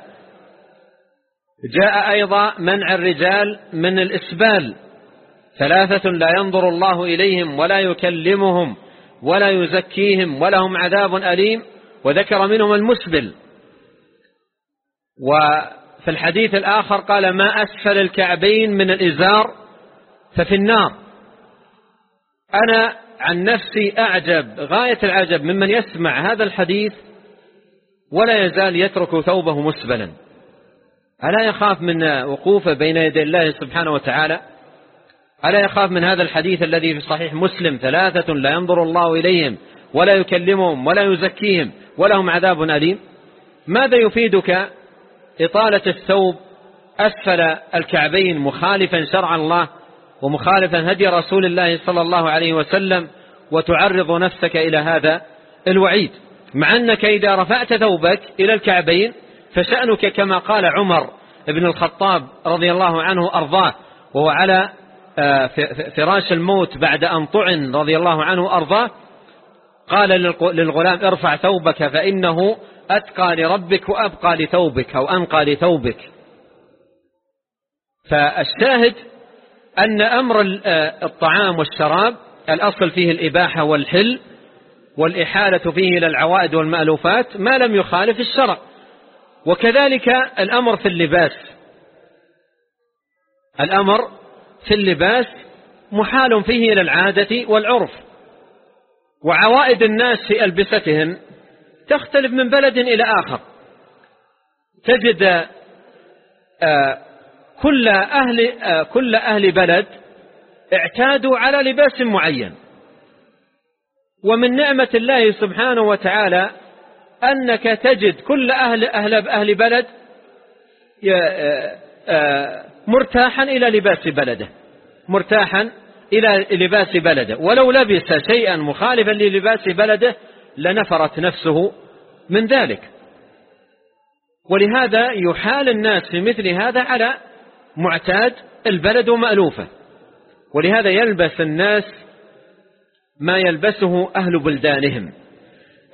جاء أيضا منع الرجال من الإسبال. ثلاثة لا ينظر الله إليهم ولا يكلمهم ولا يزكيهم ولهم عذاب أليم. وذكر منهم المسبل. وفي الحديث الآخر قال ما أسفل الكعبين من الإزار ففي النار. أنا عن نفسي أعجب غاية العجب ممن يسمع هذا الحديث ولا يزال يترك ثوبه مسبلا. ألا يخاف من وقوفه بين يدي الله سبحانه وتعالى؟ ألا يخاف من هذا الحديث الذي في صحيح مسلم ثلاثة لا ينظر الله إليهم ولا يكلمهم ولا يزكيهم ولهم عذاب أليم؟ ماذا يفيدك إطالة الثوب أسفل الكعبين مخالفا شرع الله ومخالفا هدي رسول الله صلى الله عليه وسلم وتعرض نفسك إلى هذا الوعيد. مع أنك إذا رفعت ثوبك إلى الكعبين فشأنك كما قال عمر بن الخطاب رضي الله عنه أرضاه وهو على آه، فراش الموت بعد أن طعن رضي الله عنه أرضاه قال للغلام ارفع ثوبك فإنه أتقى لربك وأبقى لثوبك أو أنقى لثوبك. فالشاهد أن أمر آه، الطعام والشراب الأصل فيه الإباحة والحل والإحالة فيه إلى العوائد والمألوفات ما لم يخالف الشرع. وكذلك الأمر في اللباس. الأمر في اللباس محال فيه إلى العادة والعرف. وعوائد الناس في ألبستهم تختلف من بلد إلى آخر. تجد آه، كل أهل, آه، كل أهل بلد اعتادوا على لباس معين. ومن نعمة الله سبحانه وتعالى أنك تجد كل أهل, أهل, أهل بلد آه، مرتاحا إلى لباس بلده. مرتاحا إلى لباس بلده. ولو لبس شيئا مخالفا للباس بلده لنفرت نفسه من ذلك. ولهذا يحال الناس في مثل هذا على معتاد البلد ومألوفه. ولهذا يلبس الناس ما يلبسه أهل بلدانهم.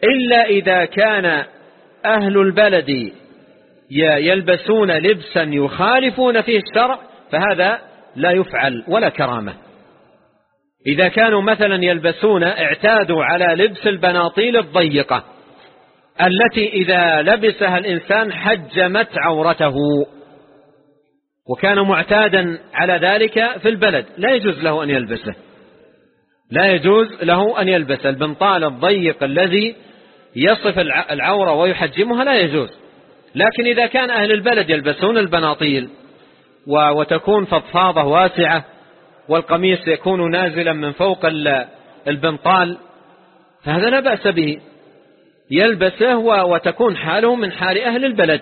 إلا إذا كان أهل البلد يلبسون لبسا يخالفون فيه الشرع فهذا لا يفعل ولا كرامة. إذا كانوا مثلا يلبسون اعتادوا على لبس البناطيل الضيقة التي إذا لبسها الإنسان حجمت عورته. وكان معتادا على ذلك في البلد. لا يجوز له أن يلبسه. لا يجوز له أن يلبس البنطال الضيق الذي يصف العورة ويحجمها لا يجوز. لكن إذا كان أهل البلد يلبسون البناطيل وتكون فضفاضة واسعة والقميص يكون نازلا من فوق البنطال فهذا لا بأس به. يلبسه وتكون حاله من حال أهل البلد.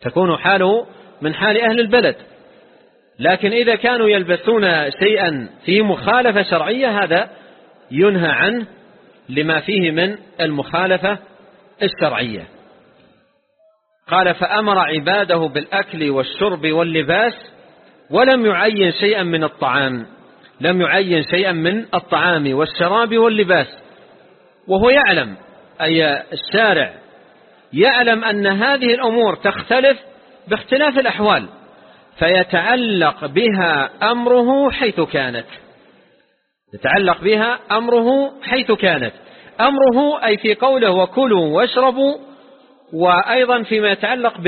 تكون حاله من حال أهل البلد. لكن إذا كانوا يلبسون شيئا في مخالفة شرعية هذا ينهى عنه لما فيه من المخالفة الشرعية. قال فأمر عباده بالأكل والشرب واللباس ولم يعين شيئا من الطعام. لم يعين شيئا من الطعام والشراب واللباس. وهو يعلم أي الشارع يعلم أن هذه الأمور تختلف باختلاف الأحوال فيتعلق بها أمره حيث كانت. يتعلق بها أمره حيث كانت. أمره أي في قوله وكلوا واشربوا وأيضا فيما يتعلق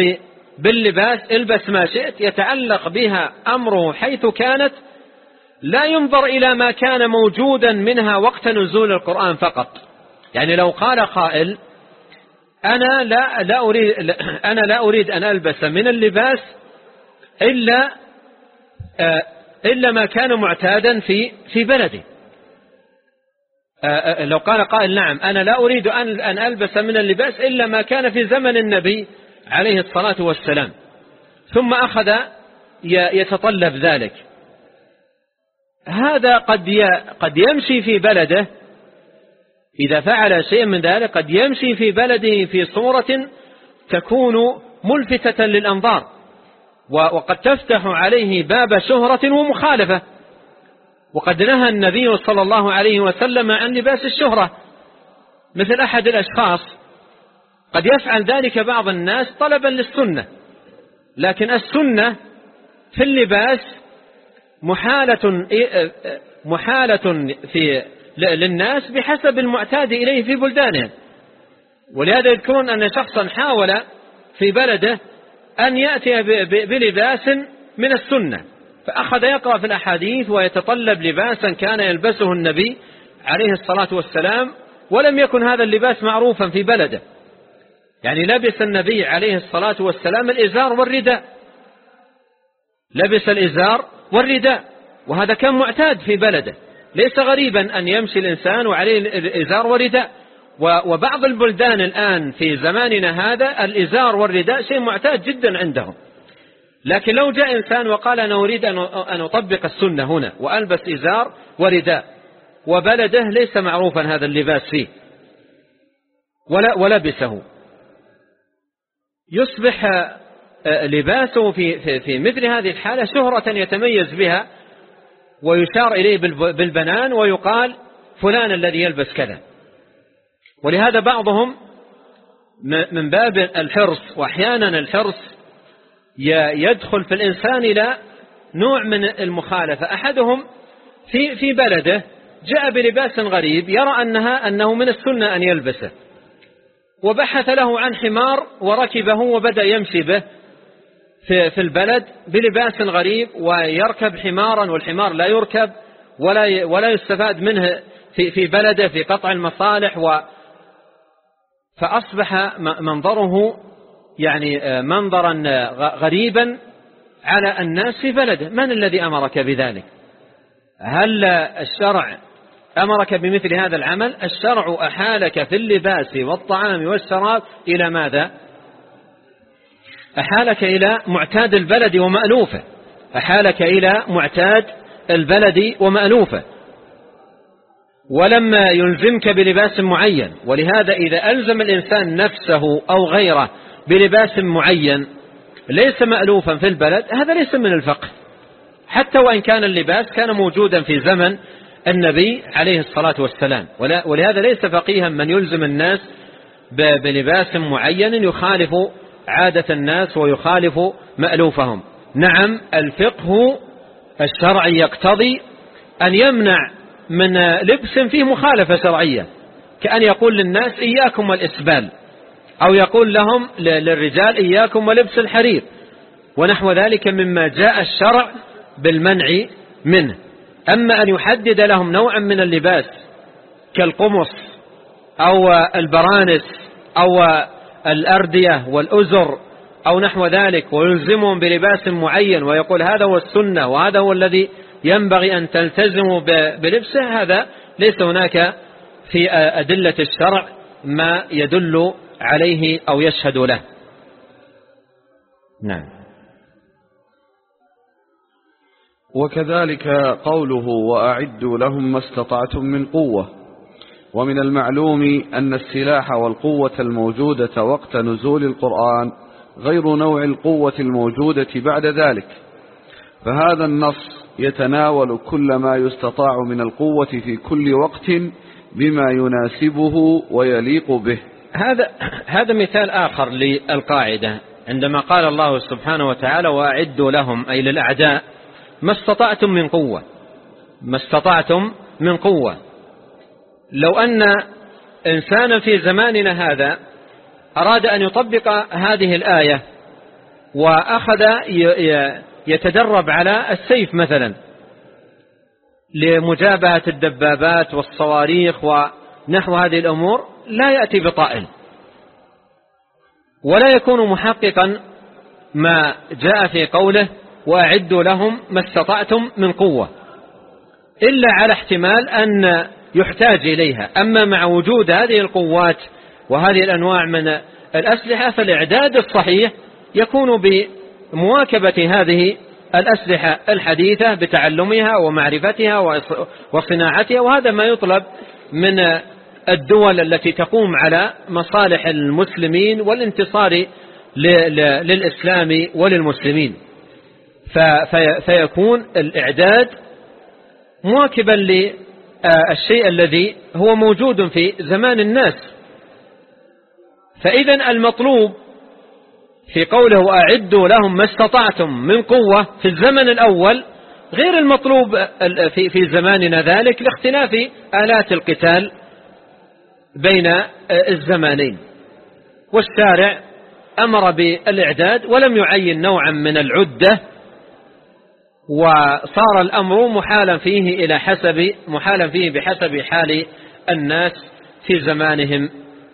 باللباس البس ما شئت يتعلق بها أمره حيث كانت لا ينظر إلى ما كان موجودا منها وقت نزول القرآن فقط. يعني لو قال قائل أنا لا, لا أريد أنا لا أريد أن ألبس من اللباس إلا آه، إلا ما كان معتادا في في بلدي. آه، آه، لو قال قائل نعم أنا لا أريد أن أن ألبس من اللباس إلا ما كان في زمن النبي عليه الصلاة والسلام. ثم أخذ يتطلب ذلك. هذا قد قد يمشي في بلده. إذا فعل شيء من ذلك قد يمشي في بلده في صورة تكون ملفتة للأنظار. وقد تفتح عليه باب شهرة ومخالفة. وقد نهى النبي صلى الله عليه وسلم عن لباس الشهرة. مثل أحد الأشخاص قد يفعل ذلك بعض الناس طلبا للسنة لكن السنة في اللباس محالة محالة في للناس بحسب المعتاد إليه في بلدانهم ولهذا يذكرون أن شخصا حاول في بلده أن يأتي بلباس من السنة فأخذ يقرأ في الأحاديث ويتطلب لباسا كان يلبسه النبي عليه الصلاة والسلام ولم يكن هذا اللباس معروفا في بلده. يعني لبس النبي عليه الصلاة والسلام الإزار والرداء. لبس الإزار والرداء. وهذا كان معتاد في بلده. ليس غريبا أن يمشي الإنسان وعليه الإزار والرداء. وبعض البلدان الآن في زماننا هذا الإزار والرداء شيء معتاد جدا عندهم. لكن لو جاء إنسان وقال أنا أريد أن أطبق السنة هنا وألبس إزار ورداء وبلده ليس معروفا هذا اللباس فيه. ولا ولبسه. يصبح آه، لباسه في, في, في مثل هذه الحالة شهرة يتميز بها ويشار إليه بالبنان ويقال فلان الذي يلبس كذا. ولهذا بعضهم من باب الحرص وأحيانا الحرص يدخل في الإنسان إلى نوع من المخالفة. أحدهم في في بلده جاء بلباس غريب يرى أنها أنه من السنة أن يلبسه. وبحث له عن حمار وركبه وبدأ يمشي به في, البلد بلباس غريب ويركب حمارا والحمار لا يركب ولا ولا يستفاد منه في في بلده في قطع المصالح و فأصبح منظره يعني منظرا غريبا على الناس في بلده. من الذي أمرك بذلك؟ هل الشرع أمرك بمثل هذا العمل الشرع أحالك في اللباس والطعام والشراب إلى ماذا؟ أحالك إلى معتاد البلد ومألوفه. أحالك إلى معتاد البلد ومألوفه. ولما يلزمك بلباس معين ولهذا إذا ألزم الإنسان نفسه أو غيره بلباس معين ليس مألوفا في البلد هذا ليس من الفقه. حتى وإن كان اللباس كان موجودا في زمن النبي عليه الصلاة والسلام. ولهذا ليس فقيها من يلزم الناس بلباس معين يخالف عادة الناس ويخالف مألوفهم. نعم الفقه الشرعي يقتضي أن يمنع من لبس فيه مخالفة شرعية كأن يقول للناس إياكم والإسبال أو يقول لهم للرجال إياكم ولبس الحرير ونحو ذلك مما جاء الشرع بالمنع منه. أما أن يحدد لهم نوعا من اللباس كالقمص أو البرانس أو الأردية والأزر أو نحو ذلك ويلزمهم بلباس معين ويقول هذا هو السنة وهذا هو الذي ينبغي أن تلتزموا بلبسه هذا ليس هناك في أدلة الشرع ما يدل عليه أو يشهد له. نعم. وكذلك قوله وأعدوا لهم ما استطعتم من قوة. ومن المعلوم أن السلاح والقوة الموجودة وقت نزول القرآن غير نوع القوة الموجودة بعد ذلك. فهذا النص يتناول كل ما يستطاع من القوة في كل وقت بما يناسبه ويليق به. هذا هذا مثال آخر للقاعدة. عندما قال الله سبحانه وتعالى وأعدوا لهم أي للأعداء ما استطعتم من قوة. ما استطعتم من قوة. لو أن إنسانا في زماننا هذا أراد أن يطبق هذه الآية وأخذ يتدرب على السيف مثلا لمجابهة الدبابات والصواريخ ونحو هذه الأمور لا يأتي بطائل. ولا يكون محققا ما جاء في قوله وأعدوا لهم ما استطعتم من قوة. إلا على احتمال أن يحتاج إليها. أما مع وجود هذه القوات وهذه الأنواع من الأسلحة فالإعداد الصحيح يكون بمواكبة هذه الأسلحة الحديثة بتعلمها ومعرفتها وصناعتها وهذا ما يطلب من الدول التي تقوم على مصالح المسلمين والانتصار للإسلام وللمسلمين. فيكون الإعداد مواكبا للشيء الذي هو موجود في زمان الناس. فإذا المطلوب في قوله أعدوا لهم ما استطعتم من قوة في الزمن الأول غير المطلوب في زماننا ذلك لاختلاف آلات القتال بين الزمانين. والشارع أمر بالإعداد ولم يعين نوعا من العدة وصار الأمر محالا فيه إلى حسب محالا فيه بحسب حال الناس في زمانهم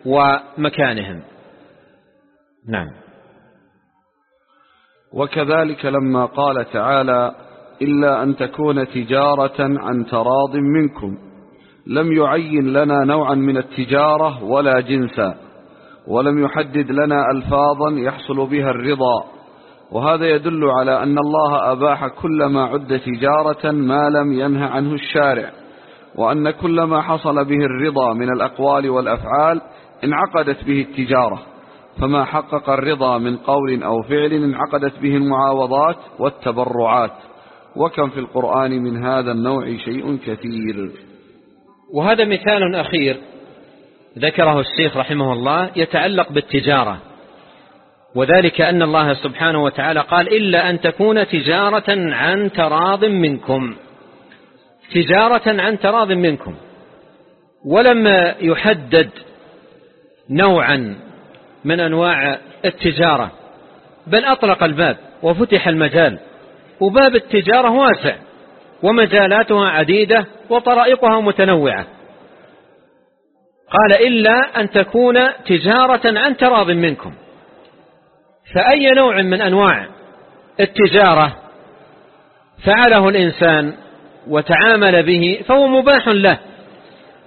ومكانهم. نعم. وكذلك لما قال تعالى إلا أن تكون تجارة عن تراض منكم. لم يعين لنا نوعا من التجارة ولا جنسا ولم يحدد لنا ألفاظا يحصل بها الرضا. وهذا يدل على أن الله أباح كل ما عد تجارة ما لم ينه عنه الشارع وأن كل ما حصل به الرضا من الأقوال والأفعال انعقدت به التجارة فما حقق الرضا من قول أو فعل انعقدت به المعاوضات والتبرعات وكم في القرآن من هذا النوع شيء كثير. وهذا مثال أخير ذكره الشيخ رحمه الله يتعلق بالتجارة. وذلك أن الله سبحانه وتعالى قال إلا أن تكون تجارة عن تراض منكم. تجارة عن تراض منكم. ولم يحدد نوعا من أنواع التجارة بل أطلق الباب وفتح المجال وباب التجارة واسع ومجالاتها عديدة وطرائقها متنوعة. قال إلا أن تكون تجارة عن تراض منكم. فأي نوع من أنواع التجارة فعله الإنسان وتعامل به فهو مباح له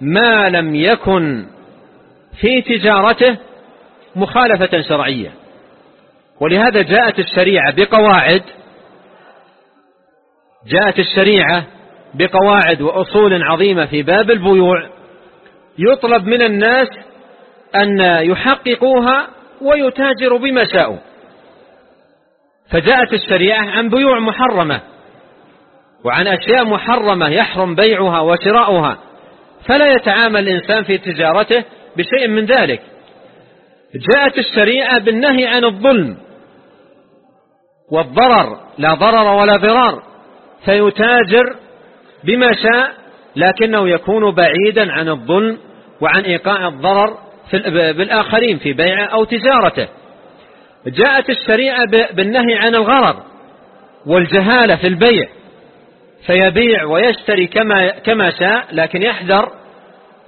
ما لم يكن في تجارته مخالفة شرعية. ولهذا جاءت الشريعة بقواعد جاءت الشريعة بقواعد وأصول عظيمة في باب البيوع يطلب من الناس أن يحققوها ويتاجروا بما شاءوا. فجاءت الشريعة عن بيوع محرمة وعن أشياء محرمة يحرم بيعها وشراؤها فلا يتعامل الإنسان في تجارته بشيء من ذلك. جاءت الشريعة بالنهي عن الظلم والضرر لا ضرر ولا ضرار فيتاجر بما شاء لكنه يكون بعيدا عن الظلم وعن إيقاع الضرر بالآخرين في بيعه أو تجارته. جاءت الشريعة بالنهي عن الغرر والجهالة في البيع فيبيع ويشتري كما, كما شاء لكن يحذر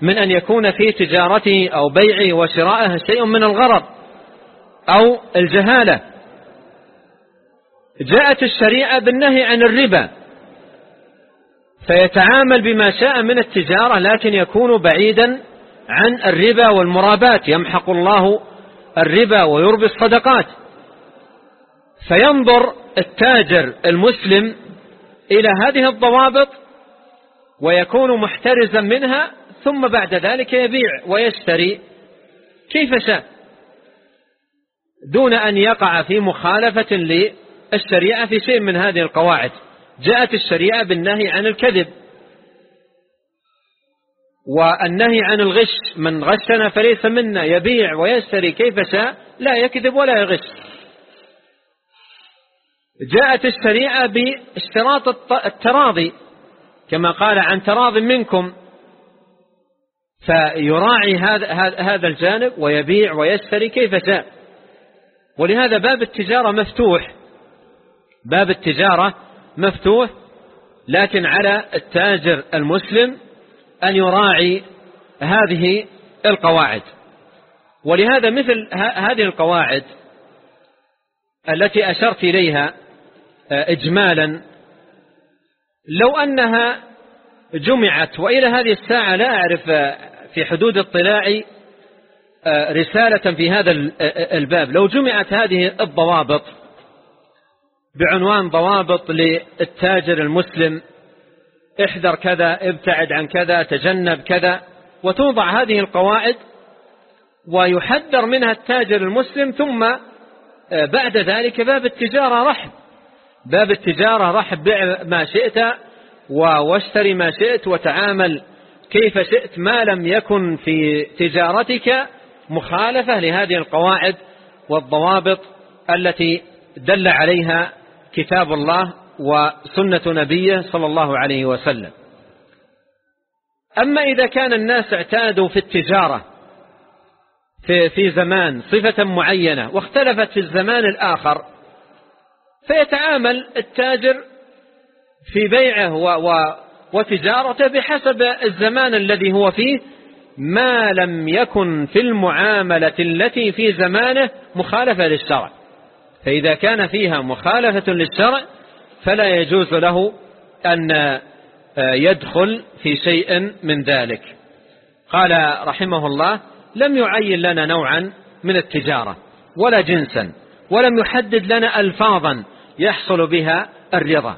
من أن يكون في تجارته أو بيعه وشرائه شيء من الغرر أو الجهالة. جاءت الشريعة بالنهي عن الربا فيتعامل بما شاء من التجارة لكن يكون بعيدا عن الربا والمرابات. يمحق الله الربا ويربي الصدقات. فينظر التاجر المسلم إلى هذه الضوابط ويكون محترزا منها ثم بعد ذلك يبيع ويشتري كيف شاء دون أن يقع في مخالفة للشريعة في شيء من هذه القواعد. جاءت الشريعة بالنهي عن الكذب. والنهي عن الغش من غشنا فليس منا يبيع ويشتري كيف شاء لا يكذب ولا يغش. جاءت الشريعة باشتراط التراضي كما قال عن تراض منكم. فيراعي هذا هذا الجانب ويبيع ويشتري كيف شاء. ولهذا باب التجارة مفتوح. باب التجارة مفتوح لكن على التاجر المسلم أن يراعي هذه القواعد. ولهذا مثل هذه القواعد التي أشرت إليها آه، إجمالا لو أنها جمعت وإلى هذه الساعة لا أعرف آه، في حدود اطلاعي آه، رسالة في هذا الباب. لو جمعت هذه الضوابط بعنوان ضوابط للتاجر المسلم احذر كذا ابتعد عن كذا تجنب كذا. وتوضع هذه القواعد ويحذر منها التاجر المسلم ثم آه، بعد ذلك باب التجارة رحب. باب التجارة رحب بيع ما شئت واشتري ما شئت وتعامل كيف شئت ما لم يكن في تجارتك مخالفة لهذه القواعد والضوابط التي دل عليها كتاب الله وسنة نبيه صلى الله عليه وسلم. أما إذا كان الناس اعتادوا في التجارة في, في زمان صفة معينة واختلفت في الزمان الآخر فيتعامل التاجر في بيعه وتجارته بحسب الزمان الذي هو فيه ما لم يكن في المعاملة التي في زمانه مخالفة للشرع. فإذا كان فيها مخالفة للشرع فلا يجوز له أن آه، يدخل في شيء من ذلك. قال رحمه الله لم يعين لنا نوعا من التجارة ولا جنسا ولم يحدد لنا ألفاظا يحصل بها الرضا.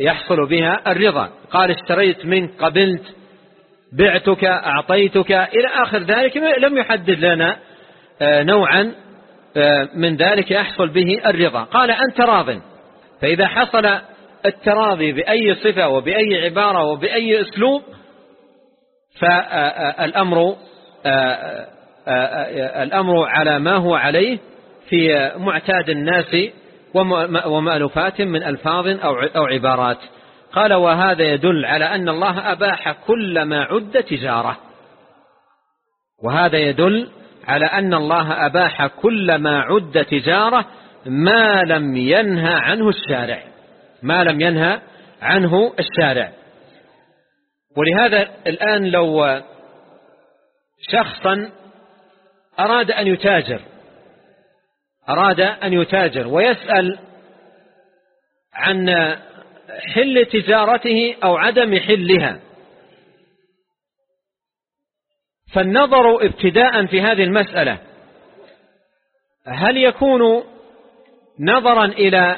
يحصل بها الرضا. قال اشتريت منك قبلت بعتك أعطيتك إلى آخر ذلك لم يحدد لنا آه، نوعا آه، من ذلك يحصل به الرضا. قال أنت راض. فإذا حصل التراضي بأي صفة وبأي عبارة وبأي أسلوب فالأمر آه، الأمر على ما هو عليه في معتاد الناس ومألوفات من ألفاظ أو عبارات. قال وهذا يدل على أن الله أباح كل ما عد تجارة. وهذا يدل على أن الله أباح كل ما عد تجارة ما لم ينهى عنه الشارع. ما لم ينهى عنه الشارع. ولهذا الآن لو شخصا أراد أن يتاجر أراد أن يتاجر ويسأل عن حل تجارته أو عدم حلها فالنظر ابتداء في هذه المسألة هل يكون نظرا إلى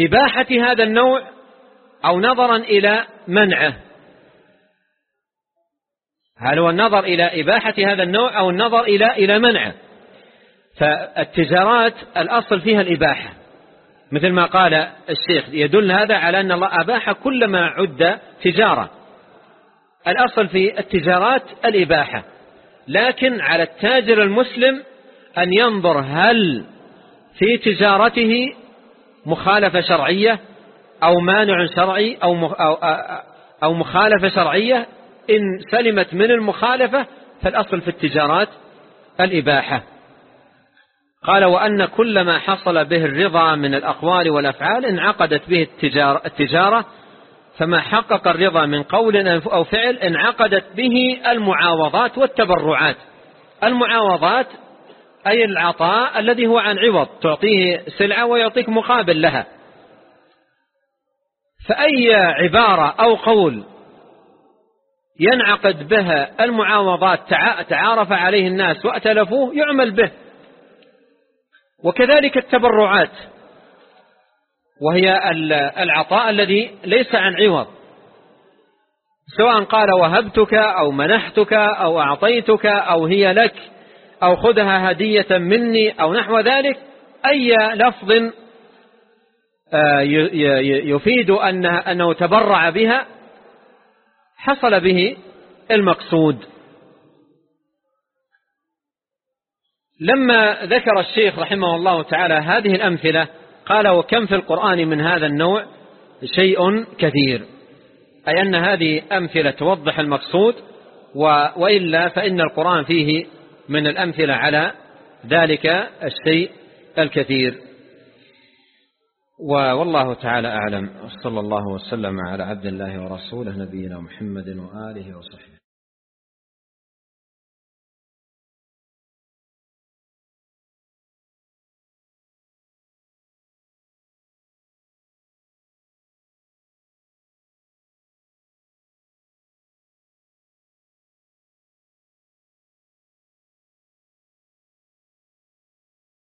إباحة هذا النوع أو نظرا إلى منعه. هل هو النظر إلى إباحة هذا النوع أو النظر إلى إلى منعه؟ فالتجارات الأصل فيها الإباحة. مثل ما قال الشيخ يدل هذا على أن الله أباح كل ما عد تجارة. الأصل في التجارات الإباحة. لكن على التاجر المسلم أن ينظر هل في تجارته مخالفة شرعية أو مانع شرعي أو أو مخالفة شرعية إن سلمت من المخالفة فالأصل في التجارات الإباحة. قال وأن كل ما حصل به الرضا من الأقوال والأفعال انعقدت به التجارة, التجارة فما حقق الرضا من قول أو فعل انعقدت به المعاوضات والتبرعات. المعاوضات أي العطاء الذي هو عن عوض تعطيه سلعة ويعطيك مقابل لها. فأي عبارة أو قول ينعقد بها المعاوضات تعارف عليه الناس وأتلفوه يعمل به. وكذلك التبرعات وهي العطاء الذي ليس عن عوض. سواء قال وهبتك أو منحتك أو أعطيتك أو هي لك. أو خذها هدية مني أو نحو ذلك أي لفظ آه، يفيد أنه تبرع بها حصل به المقصود. لما ذكر الشيخ رحمه الله تعالى هذه الأمثلة قال وكم في القرآن من هذا النوع؟ شيء كثير. أي أن هذه أمثلة توضح المقصود وإلا فإن القرآن فيه من الأمثلة على ذلك الشيء الكثير. والله تعالى أعلم. صلى الله وسلم على عبد الله ورسوله نبينا محمد وآله وصحبه.